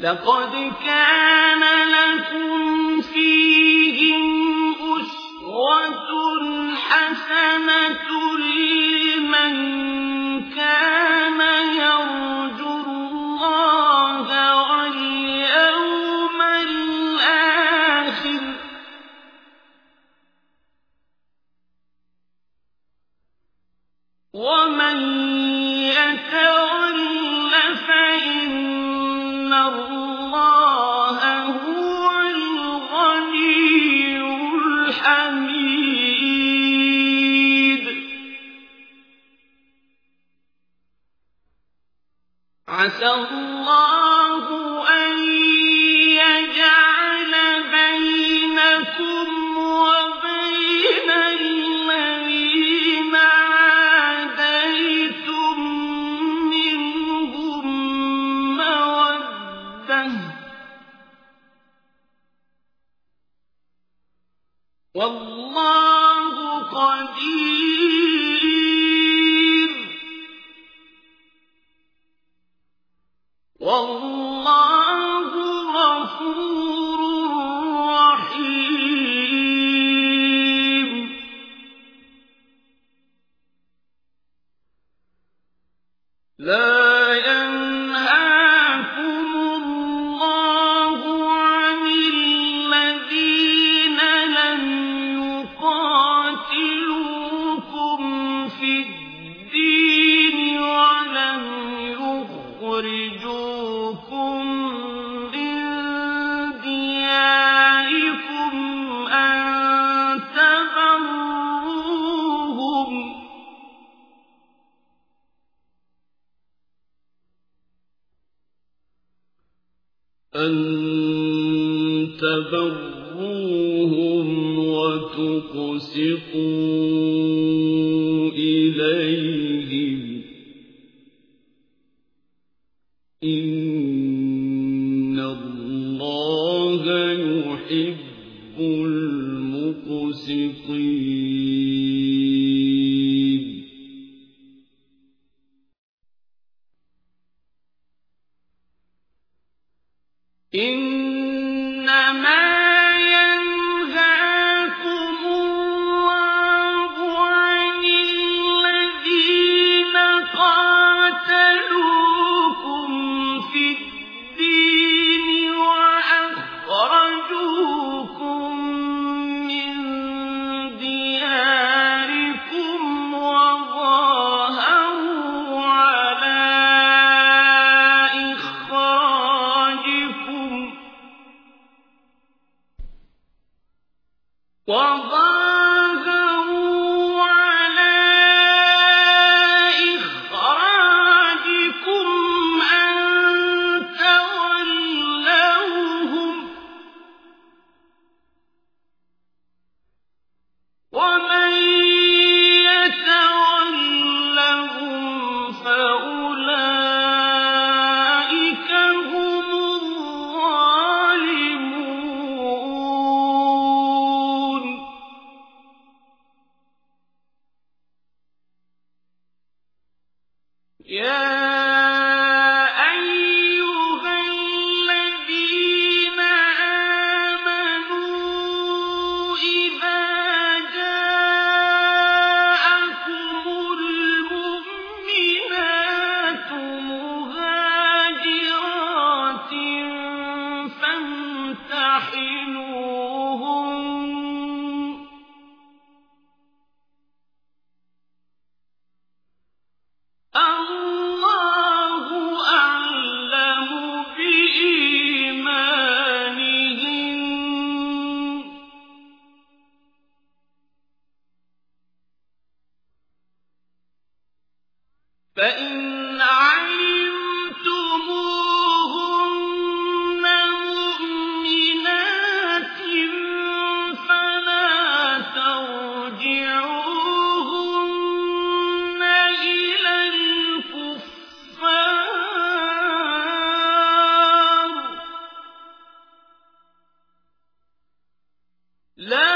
لقد كان لكم فيهم أسوة حسنة لمن عسى الله والله غفور رحيم. لا أن تبروهم وتقسطون لا